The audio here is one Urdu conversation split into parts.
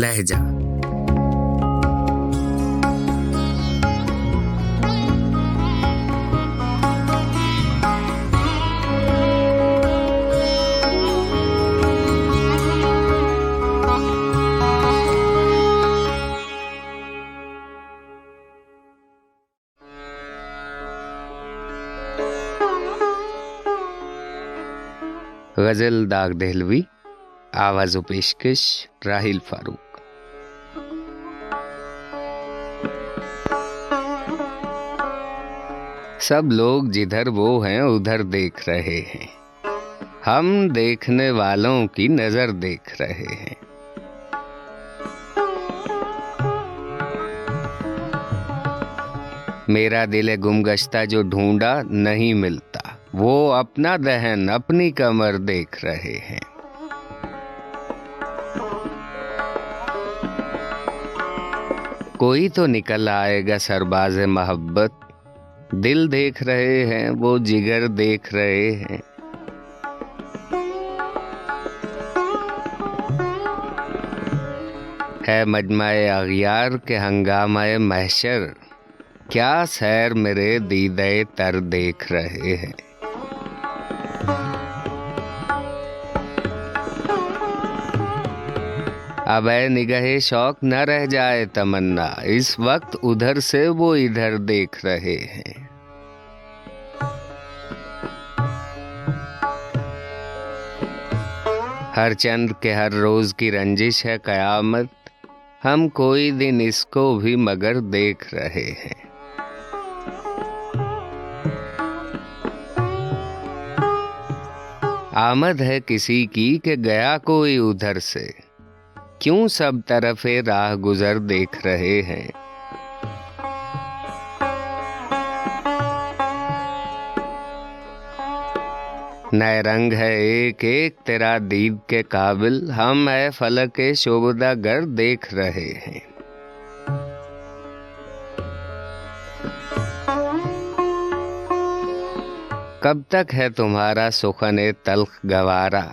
لہجہ۔ غزل داغ دہلوی۔ آواز و پیشکش راہیل فاروق۔ سب لوگ جدھر وہ ہیں، ادھر دیکھ رہے ہیں۔ ہم دیکھنے والوں کی نظر دیکھ رہے ہیں۔ میرا دل گم گشتہ جو ڈھونڈا نہیں ملتا، وہ اپنا دہن اپنی کمر دیکھ رہے ہیں۔ کوئی تو نکل آئے گا سرباز محبت۔ دل دیکھ رہے ہیں، وہ جگر دیکھ رہے ہیں۔ ہے مجمع اغیار کے ہنگامہ محشر، کیا سیر میرے دیدے تر دیکھ رہے ہیں؟ اب اے نگہ شوق نہ رہ جائے تمنا، اس وقت ادھر سے وہ ادھر دیکھ رہے ہیں۔ ہر چند کے ہر روز کی رنجش ہے قیامت، ہم کوئی دن اس کو بھی مگر دیکھ رہے ہیں۔ آمد ہے کسی کی کہ گیا کوئی ادھر سے۔ کیوں سب طرف راہ گزر دیکھ رہے ہیں؟ نئے رنگ ہے ایک ایک تیرا دید کے قابل، ہم اے فلک شوبدہ گر دیکھ رہے ہیں۔ کب تک ہے تمہارا سخن تلخ گوارا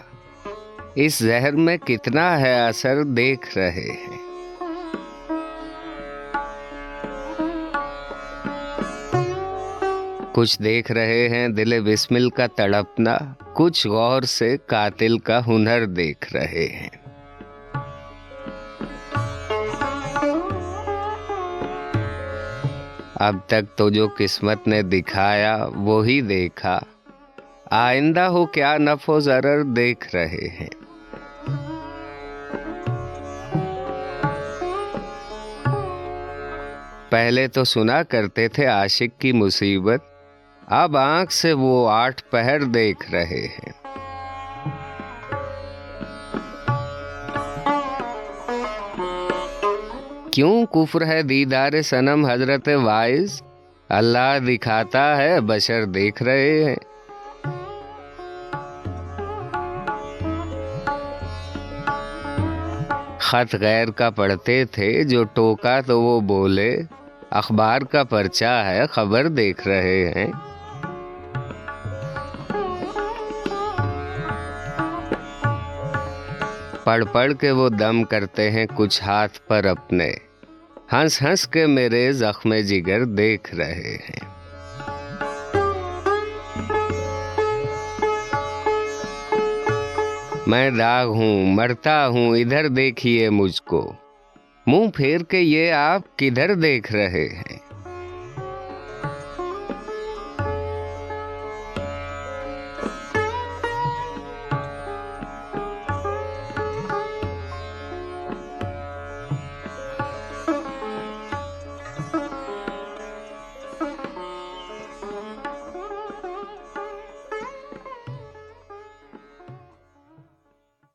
اس زہر میں کتنا ہے اثر دیکھ رہے ہیں۔ کچھ دیکھ رہے ہیں دل بسمل کا تڑپنا، کچھ غور سے قاتل کا ہنر دیکھ رہے ہیں۔ اب تک تو جو قسمت نے دکھایا، وہی دیکھا۔ آئندہ ہو کیا نف و ضرر دیکھ رہے ہیں۔ پہلے تو سنا کرتے تھے عاشق کی مصیبت، اب آنکھ سے وہ آٹھ پہر دیکھ رہے ہیں۔ کیوں کفر ہے دیدار سنم حضرت وائز؟ اللہ دکھاتا ہے، بشر دیکھ رہے ہیں۔ خط غیر کا پڑھتے تھے، جو ٹوکا تو وہ بولے، اخبار کا پرچہ ہے، خبر دیکھ رہے ہیں۔ پڑھ پڑھ کے وہ دم کرتے ہیں کچھ ہاتھ پر اپنے۔ ہنس ہنس کے میرے زخم جگر دیکھ رہے ہیں۔ میں داغ ہوں، مرتا ہوں، ادھر دیکھیے مجھ کو۔ منہ پھیر کے یہ آپ کدھر دیکھ رہے ہیں؟